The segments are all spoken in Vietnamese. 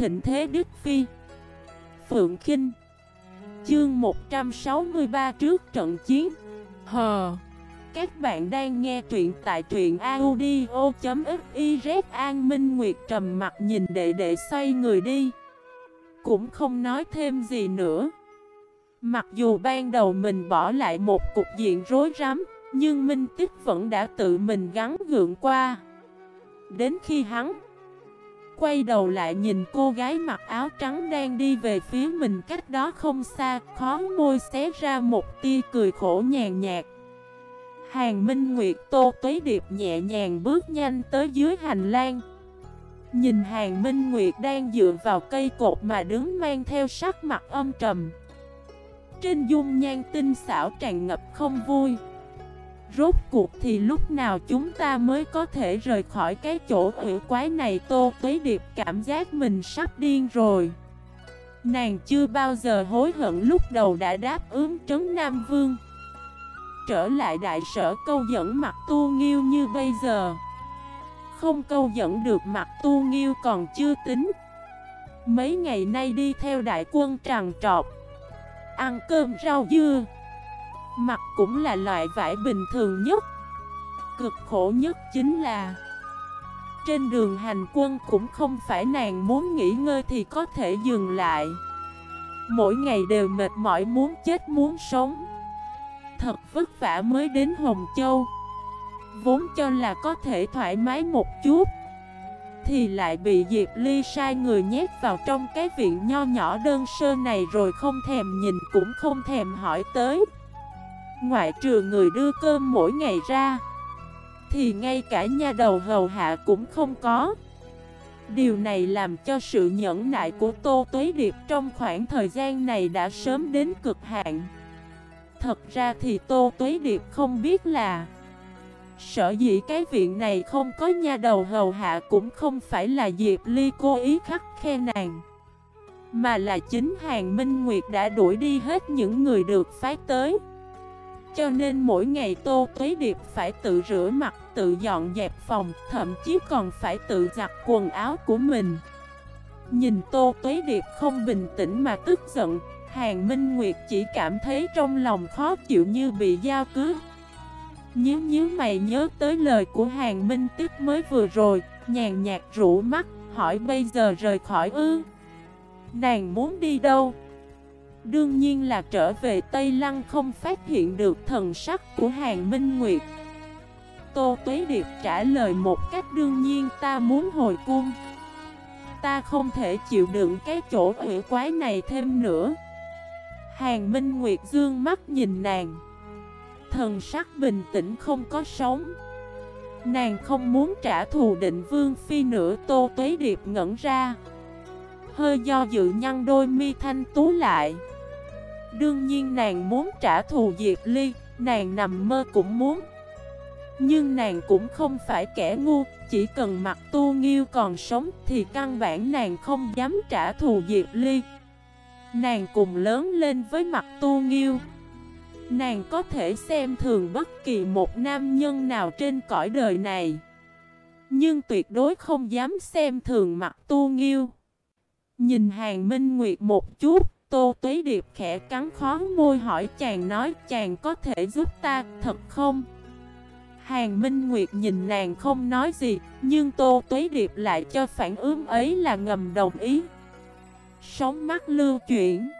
thịnh thế Đức Phi. Phượng Kinh. Chương 163 trước trận chiến. Hờ Các bạn đang nghe truyện tại truyện audio.xyz An Minh Nguyệt trầm mặt nhìn đệ đệ xoay người đi. Cũng không nói thêm gì nữa. Mặc dù ban đầu mình bỏ lại một cục diện rối rắm, Nhưng Minh Tích vẫn đã tự mình gắn gượng qua. Đến khi hắn Quay đầu lại nhìn cô gái mặc áo trắng đang đi về phía mình cách đó không xa Khó môi xé ra một tia cười khổ nhàn nhạt. Hàng Minh Nguyệt, Tô Tuế Điệp nhẹ nhàng bước nhanh tới dưới hành lang. Nhìn Hàng Minh Nguyệt đang dựa vào cây cột mà đứng mang theo sắc mặt âm trầm. Trên dung nhan tinh xảo tràn ngập không vui. Rốt cuộc thì lúc nào chúng ta mới có thể rời khỏi cái chỗ quỷ quái này? Tô Tuế Điệp cảm giác mình sắp điên rồi. Nàng chưa bao giờ hối hận lúc đầu đã đáp ứng trấn Nam Vương. Trở lại đại sở câu dẫn mặt tu nghiêu như bây giờ. Không câu dẫn được mặt tu nghiêu còn chưa tính. Mấy ngày nay đi theo đại quân tràn trọt. Ăn cơm rau dưa. Mặt cũng là loại vải bình thường nhất. Cực khổ nhất chính là, Trên đường hành quân cũng không phải nàng muốn nghỉ ngơi thì có thể dừng lại. Mỗi ngày đều mệt mỏi muốn chết muốn sống. Thật vất vả mới đến Hồng Châu. Vốn cho là có thể thoải mái một chút, Thì lại bị Diệp Ly sai người nhét vào trong cái viện nho nhỏ đơn sơ này Rồi không thèm nhìn cũng không thèm hỏi tới. Ngoại trừ người đưa cơm mỗi ngày ra, Thì ngay cả nha đầu hầu hạ cũng không có. Điều này làm cho sự nhẫn nại của Tô Tuế Điệp trong khoảng thời gian này đã sớm đến cực hạn. Thật ra thì Tô Tuế Điệp không biết là Sở dĩ cái viện này không có nha đầu hầu hạ cũng không phải là Diệp Ly cố ý khắc khe nàng, Mà là chính Hàng Minh Nguyệt đã đuổi đi hết những người được phái tới cho nên mỗi ngày Tô Tuế Điệp phải tự rửa mặt, tự dọn dẹp phòng, thậm chí còn phải tự giặt quần áo của mình. Nhìn Tô Tuế Điệp không bình tĩnh mà tức giận, Hàng Minh Nguyệt chỉ cảm thấy trong lòng khó chịu như bị giao cướp. Nhớ nhớ mày nhớ tới lời của Hàng Minh Tiếp mới vừa rồi, nhàn nhạt rũ mắt, hỏi bây giờ rời khỏi ư. Nàng muốn đi đâu? Đương nhiên là trở về Tây Lăng không phát hiện được thần sắc của Hàng Minh Nguyệt. Tô Tuế Điệp trả lời một cách đương nhiên, ta muốn hồi cung. Ta không thể chịu đựng cái chỗ ủy quái này thêm nữa. Hàng Minh Nguyệt dương mắt nhìn nàng. Thần sắc bình tĩnh không có sống Nàng không muốn trả thù định vương phi nữa, Tô Tuế Điệp ngẩn ra. Hơi do dự nhăn đôi mi thanh tú lại Đương nhiên nàng muốn trả thù Diệp Ly, nàng nằm mơ cũng muốn. Nhưng nàng cũng không phải kẻ ngu, chỉ cần mặt tu nghiêu còn sống thì căn bản nàng không dám trả thù Diệp Ly. Nàng cùng lớn lên với mặt tu nghiêu. Nàng có thể xem thường bất kỳ một nam nhân nào trên cõi đời này. Nhưng tuyệt đối không dám xem thường mặt tu nghiêu. Nhìn hàng minh nguyệt một chút, Tô Tuế Điệp khẽ cắn khó môi hỏi chàng nói chàng có thể giúp ta thật không? Hàng Minh Nguyệt nhìn nàng không nói gì Nhưng Tô Tuế Điệp lại cho phản ứng ấy là ngầm đồng ý Sống mắt lưu chuyển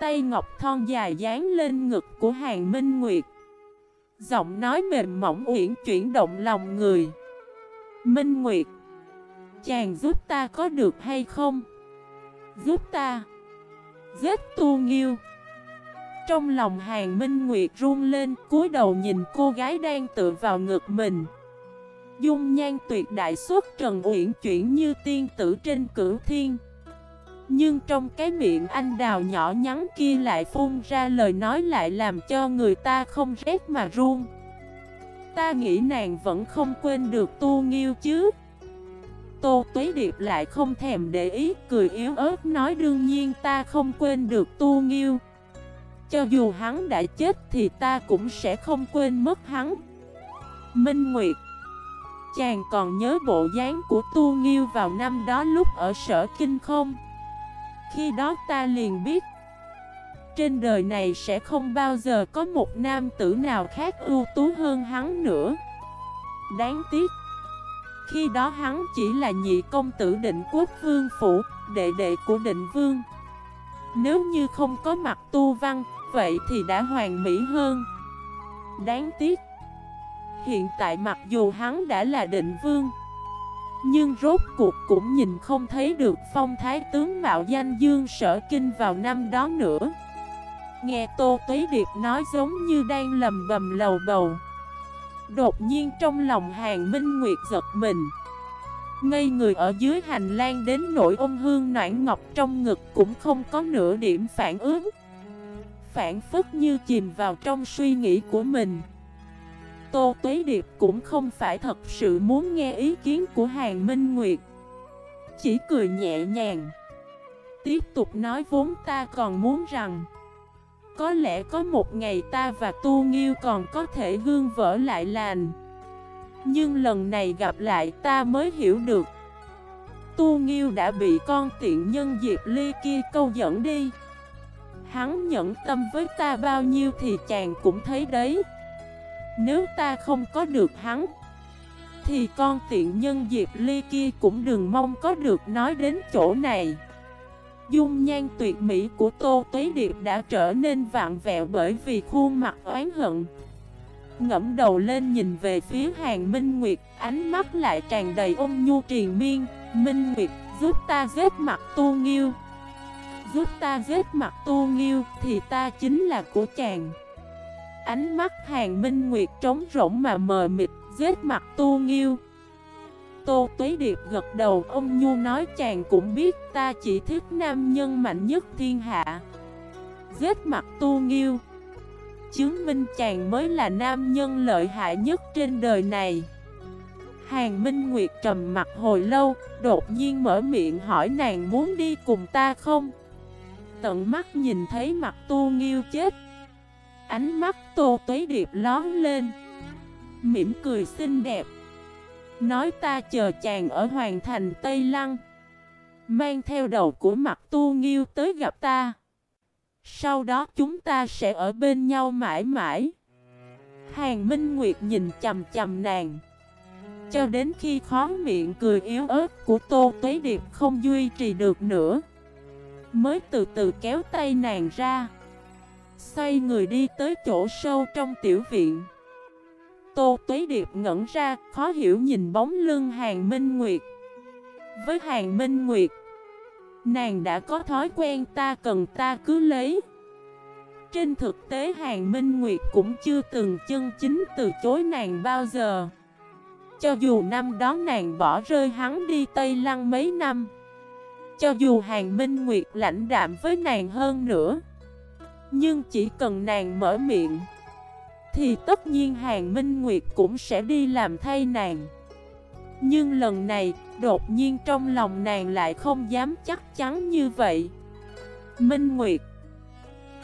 Tay ngọc thon dài dán lên ngực của Hàng Minh Nguyệt Giọng nói mềm mỏng uyển chuyển động lòng người Minh Nguyệt Chàng giúp ta có được hay không? Giúp ta. Giết tu nghiêu. Trong lòng hàng minh nguyệt run lên, cúi đầu nhìn cô gái đang tựa vào ngực mình. Dung nhan tuyệt đại xuất trần uyển chuyển như tiên tử trên cửu thiên. Nhưng trong cái miệng anh đào nhỏ nhắn kia lại phun ra lời nói lại làm cho người ta không rét mà run. Ta nghĩ nàng vẫn không quên được tu nghiêu chứ. Tô Tuế Điệp lại không thèm để ý, cười yếu ớt nói đương nhiên ta không quên được Tu Nghiêu. Cho dù hắn đã chết thì ta cũng sẽ không quên mất hắn. Minh Nguyệt Chàng còn nhớ bộ dáng của Tu Nghiêu vào năm đó lúc ở sở kinh không? Khi đó ta liền biết Trên đời này sẽ không bao giờ có một nam tử nào khác ưu tú hơn hắn nữa Đáng tiếc khi đó hắn chỉ là nhị công tử định quốc vương phủ, Đệ đệ của định vương. Nếu như không có mặt tu văn, Vậy thì đã hoàn mỹ hơn. Đáng tiếc, Hiện tại mặc dù hắn đã là định vương, Nhưng rốt cuộc cũng nhìn không thấy được phong thái tướng mạo danh dương sở kinh vào năm đó nữa. Nghe Tô Tuế Điệp nói giống như đang lầm bầm lầu bầu. Đột nhiên trong lòng hàng Minh Nguyệt giật mình. Ngây người ở dưới hành lang đến nỗi ôm hương noãn ngọc trong ngực cũng không có nửa điểm phản ứng. Phản phức như chìm vào trong suy nghĩ của mình. Tô Tuế Điệp cũng không phải thật sự muốn nghe ý kiến của Hàng Minh Nguyệt. Chỉ cười nhẹ nhàng. Tiếp tục nói vốn ta còn muốn rằng có lẽ có một ngày ta và Tu Nghiêu còn có thể gương vỡ lại lành. Nhưng lần này gặp lại ta mới hiểu được. Tu Nghiêu đã bị con tiện nhân Diệp Ly kia câu dẫn đi. Hắn nhẫn tâm với ta bao nhiêu thì chàng cũng thấy đấy. Nếu ta không có được hắn, Thì con tiện nhân Diệp Ly kia cũng đừng mong có được nói đến chỗ này. Dung nhan tuyệt mỹ của Tô Tuế Điệp đã trở nên vạn vẹo bởi vì khuôn mặt oán hận. Ngẫm đầu lên nhìn về phía hàng Minh Nguyệt Ánh mắt lại tràn đầy ôn nhu triền miên. Minh Nguyệt giúp ta giết mặt tu nghiêu. Giúp ta giết mặt tu nghiêu Thì ta chính là của chàng. Ánh mắt hàng minh nguyệt trống rỗng mà mờ mịt, giết mặt tu nghiêu. Tô Tuế Điệp gật đầu, ông Nhu nói chàng cũng biết ta chỉ thích nam nhân mạnh nhất thiên hạ. Giết mặt tu nghiêu. Chứng minh chàng mới là nam nhân lợi hại nhất trên đời này. Hàng Minh Nguyệt trầm mặt hồi lâu, đột nhiên mở miệng hỏi nàng muốn đi cùng ta không? Tận mắt nhìn thấy mặt tu nghiêu chết Ánh mắt Tô Tuế Điệp lón lên Mỉm cười xinh đẹp Nói ta chờ chàng ở Hoàng Thành Tây Lăng. Mang theo đầu của mặt tu nghiêu tới gặp ta. Sau đó chúng ta sẽ ở bên nhau mãi mãi. Hàng Minh Nguyệt nhìn chầm chầm nàng. Cho đến khi khó miệng cười yếu ớt của Tô Tuế Điệp không duy trì được nữa, Mới từ từ kéo tay nàng ra. Xoay người đi tới chỗ sâu trong tiểu viện. Tô Tuế Điệp ngẩn ra, khó hiểu nhìn bóng lưng Hàng Minh Nguyệt. Với Hàng Minh Nguyệt Nàng đã có thói quen ta cần ta cứ lấy. Trên thực tế Hàng Minh Nguyệt cũng chưa từng chân chính từ chối nàng bao giờ. Cho dù năm đó nàng bỏ rơi hắn đi Tây Lăng mấy năm Cho dù Hàng Minh Nguyệt lãnh đạm với nàng hơn nữa nhưng chỉ cần nàng mở miệng thì tất nhiên Hàng Minh Nguyệt cũng sẽ đi làm thay nàng. Nhưng lần này, đột nhiên trong lòng nàng lại không dám chắc chắn như vậy. Minh Nguyệt.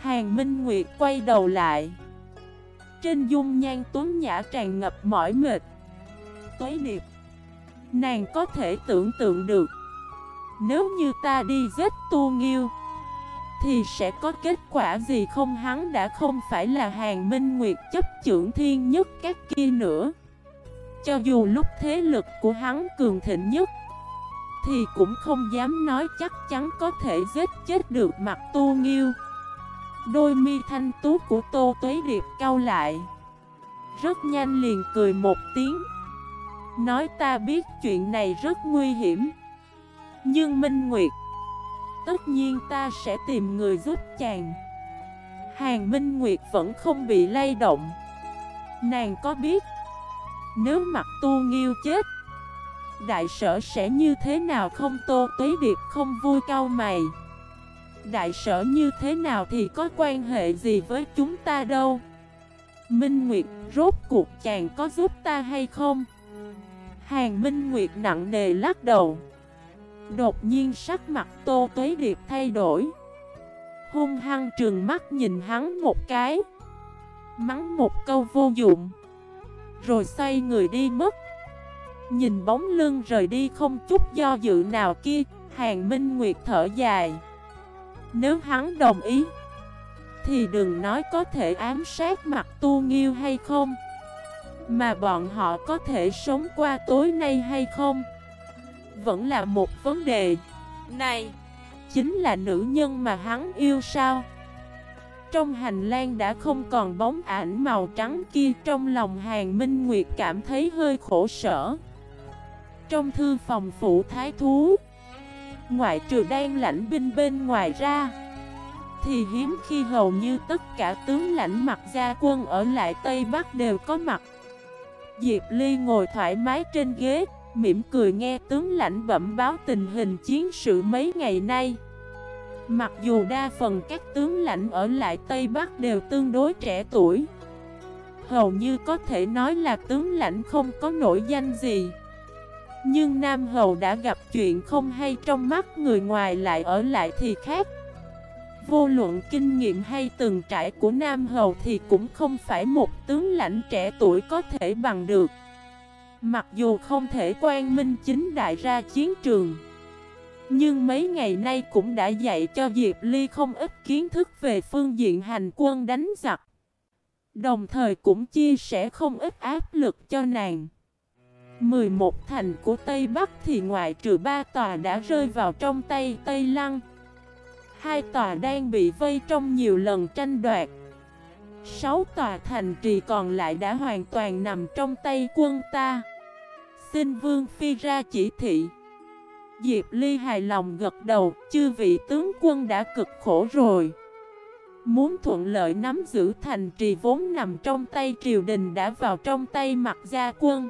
Hàng Minh Nguyệt quay đầu lại. Trên dung nhan tuấn nhã tràn ngập mỏi mệt. Tuế điệp. Nàng có thể tưởng tượng được. Nếu như ta đi giết tu nghiêu thì sẽ có kết quả gì không? Hắn đã không phải là hàng minh nguyệt chấp trưởng thiên nhất các kia nữa. Cho dù lúc thế lực của hắn cường thịnh nhất, Thì cũng không dám nói chắc chắn có thể giết chết được mặt tu nghiêu. Đôi mi thanh tú của Tô Tuế Điệp cau lại. Rất nhanh liền cười một tiếng. Nói ta biết chuyện này rất nguy hiểm. Nhưng Minh Nguyệt Tất nhiên ta sẽ tìm người giúp chàng. Hàng Minh Nguyệt vẫn không bị lay động. Nàng có biết, Nếu mặt tu nghiêu chết, Đại sở sẽ như thế nào không? Tô tuế điệp không vui cao mày. Đại sở như thế nào thì có quan hệ gì với chúng ta đâu? Minh Nguyệt, rốt cuộc chàng có giúp ta hay không? Hàng Minh Nguyệt nặng nề lắc đầu. Đột nhiên sắc mặt Tô Tuế Điệp thay đổi. Hung hăng trừng mắt nhìn hắn một cái. Mắng một câu vô dụng. Rồi xoay người đi mất. Nhìn bóng lưng rời đi không chút do dự nào kia, Hàng Minh Nguyệt thở dài. Nếu hắn đồng ý, Thì đừng nói có thể ám sát mặt tu nghiêu hay không. Mà bọn họ có thể sống qua tối nay hay không? Vẫn là một vấn đề. Này! Chính là nữ nhân mà hắn yêu sao? Trong hành lang đã không còn bóng ảnh màu trắng kia Trong lòng Hàng Minh Nguyệt cảm thấy hơi khổ sở. Trong thư phòng phủ thái thú Ngoại trừ đang lãnh binh bên ngoài ra Thì hiếm khi hầu như tất cả tướng lãnh mặt gia quân ở lại Tây Bắc đều có mặt. Diệp Ly ngồi thoải mái trên ghế Mỉm cười nghe tướng lãnh bẩm báo tình hình chiến sự mấy ngày nay. Mặc dù đa phần các tướng lãnh ở lại Tây Bắc đều tương đối trẻ tuổi, Hầu như có thể nói là tướng lãnh không có nổi danh gì. Nhưng Nam Hầu đã gặp chuyện không hay trong mắt người ngoài lại ở lại thì khác. Vô luận kinh nghiệm hay từng trải của Nam Hầu thì cũng không phải một tướng lãnh trẻ tuổi có thể bằng được. Mặc dù không thể quan minh chính đại ra chiến trường, Nhưng mấy ngày nay cũng đã dạy cho Diệp Ly không ít kiến thức về phương diện hành quân đánh giặc. Đồng thời cũng chia sẻ không ít áp lực cho nàng. 11 thành của Tây Bắc thì ngoại trừ ba tòa đã rơi vào trong tay Tây Lăng. Hai tòa đang bị vây trong nhiều lần tranh đoạt. Sáu tòa thành trì còn lại đã hoàn toàn nằm trong tay quân ta. Xin Vương Phi ra chỉ thị. Diệp Ly hài lòng gật đầu, Chư vị tướng quân đã cực khổ rồi. Muốn thuận lợi nắm giữ thành trì vốn nằm trong tay triều đình đã vào trong tay mặt gia quân.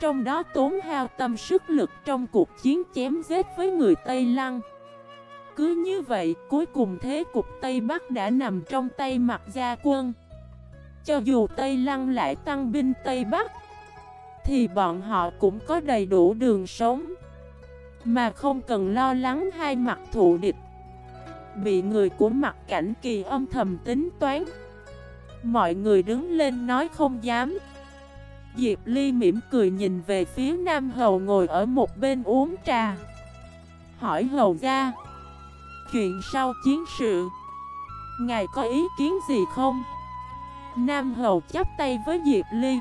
Trong đó tốn hao tâm sức lực trong cuộc chiến chém giết với người Tây Lăng cứ như vậy, cuối cùng thế cục Tây Bắc đã nằm trong tay mặt gia quân. Cho dù Tây Lăng lại tăng binh Tây Bắc, thì bọn họ cũng có đầy đủ đường sống. Mà không cần lo lắng hai mặt thụ địch. Bị người của mặt cảnh kỳ âm thầm tính toán. Mọi người đứng lên nói không dám. Diệp Ly mỉm cười nhìn về phía Nam Hầu ngồi ở một bên uống trà. Hỏi Hầu ra. Chuyện sau chiến sự. Ngài có ý kiến gì không? Nam Hầu chắp tay với Diệp Ly.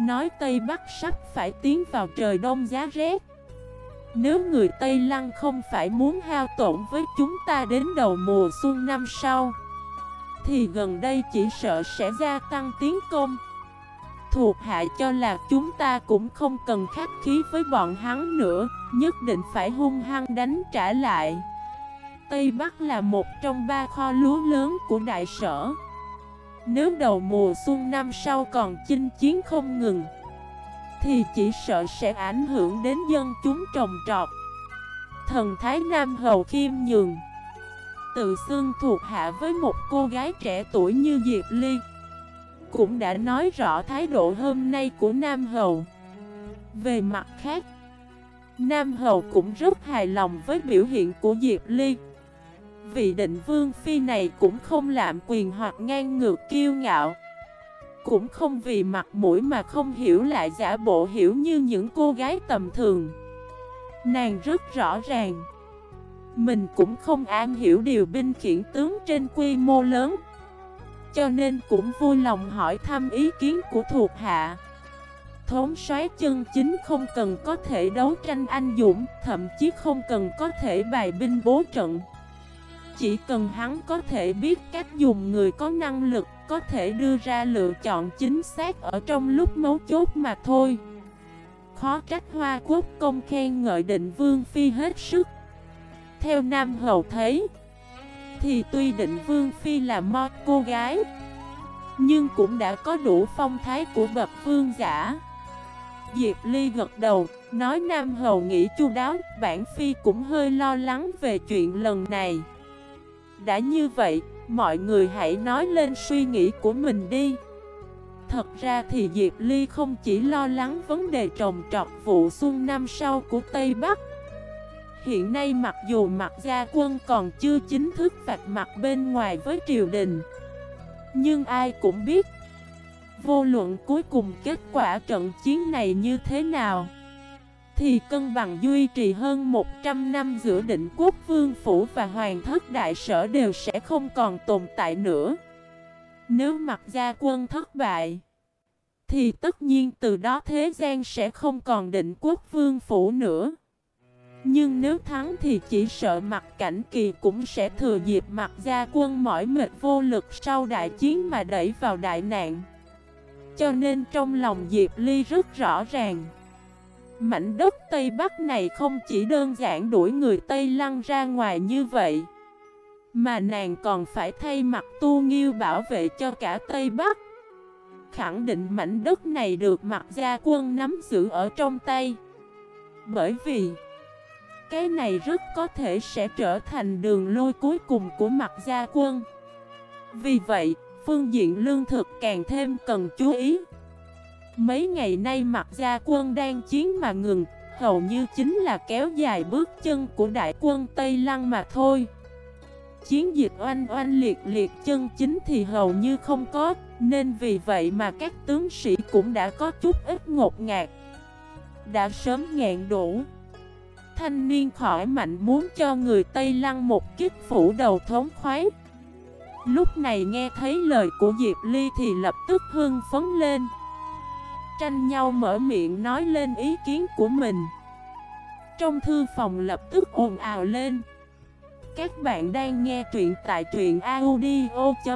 Nói Tây Bắc sắp phải tiến vào trời đông giá rét. Nếu người Tây Lăng không phải muốn hao tổn với chúng ta đến đầu mùa xuân năm sau, Thì gần đây chỉ sợ sẽ gia tăng tiến công. Thuộc hạ cho là chúng ta cũng không cần khách khí với bọn hắn nữa, Nhất định phải hung hăng đánh trả lại. Tây Bắc là một trong ba kho lúa lớn của đại sở. Nếu đầu mùa xuân năm sau còn chinh chiến không ngừng, Thì chỉ sợ sẽ ảnh hưởng đến dân chúng trồng trọt. Thần Thái Nam Hầu Khiêm Nhường, Tự xưng thuộc hạ với một cô gái trẻ tuổi như Diệp Ly, Cũng đã nói rõ thái độ hôm nay của Nam Hầu. Về mặt khác, Nam Hầu cũng rất hài lòng với biểu hiện của Diệp Ly. Vị định vương phi này cũng không lạm quyền hoặc ngang ngược kiêu ngạo. Cũng không vì mặt mũi mà không hiểu lại giả bộ hiểu như những cô gái tầm thường. Nàng rất rõ ràng. Mình cũng không an hiểu điều binh khiển tướng trên quy mô lớn. Cho nên cũng vui lòng hỏi thăm ý kiến của thuộc hạ. Thống soái chân chính không cần có thể đấu tranh anh dũng, Thậm chí không cần có thể bài binh bố trận chỉ cần hắn có thể biết cách dùng người có năng lực Có thể đưa ra lựa chọn chính xác ở trong lúc mấu chốt mà thôi. Khó trách Hoa Quốc công khen ngợi định Vương Phi hết sức. Theo Nam Hậu thấy Thì tuy định Vương Phi là một cô gái Nhưng cũng đã có đủ phong thái của bậc vương giả. Diệp Ly gật đầu, nói Nam Hầu nghĩ chu đáo, bản Phi cũng hơi lo lắng về chuyện lần này. Đã như vậy, mọi người hãy nói lên suy nghĩ của mình đi. Thật ra thì Diệp Ly không chỉ lo lắng vấn đề trồng trọt vụ xuân năm sau của Tây Bắc. Hiện nay mặc dù mặt gia quân còn chưa chính thức vạch mặt bên ngoài với triều đình Nhưng ai cũng biết Vô luận cuối cùng kết quả trận chiến này như thế nào thì cân bằng duy trì hơn 100 năm giữa định quốc vương phủ và hoàng thất đại sở đều sẽ không còn tồn tại nữa Nếu mặt gia quân thất bại, Thì tất nhiên từ đó thế gian sẽ không còn định quốc vương phủ nữa nhưng nếu thắng thì chỉ sợ mặt cảnh kỳ cũng sẽ thừa dịp mặt gia quân mỏi mệt vô lực sau đại chiến mà đẩy vào đại nạn. Cho nên trong lòng Diệp Ly rất rõ ràng. Mảnh đất Tây Bắc này không chỉ đơn giản đuổi người Tây lăn ra ngoài như vậy. Mà nàng còn phải thay mặt tu nghiêu bảo vệ cho cả Tây Bắc. Khẳng định mảnh đất này được mặt gia quân nắm giữ ở trong tay. Bởi vì... Cái này rất có thể sẽ trở thành đường lôi cuối cùng của mặt gia quân Vì vậy, phương diện lương thực càng thêm cần chú ý Mấy ngày nay mặt gia quân đang chiến mà ngừng, Hầu như chính là kéo dài bước chân của đại quân Tây Lăng mà thôi Chiến dịch oanh oanh liệt liệt chân chính thì hầu như không có, Nên vì vậy mà các tướng sĩ cũng đã có chút ít ngột ngạt Đã sớm ngẹn đủ thanh niên khỏi mạnh muốn cho người Tây Lăng một kiếp phủ đầu thống khoái. Lúc này nghe thấy lời của Diệp Ly thì lập tức hưng phấn lên. Tranh nhau mở miệng nói lên ý kiến của mình. Trong thư phòng lập tức ồn ào lên. Các bạn đang nghe truyện tại truyện audio.fif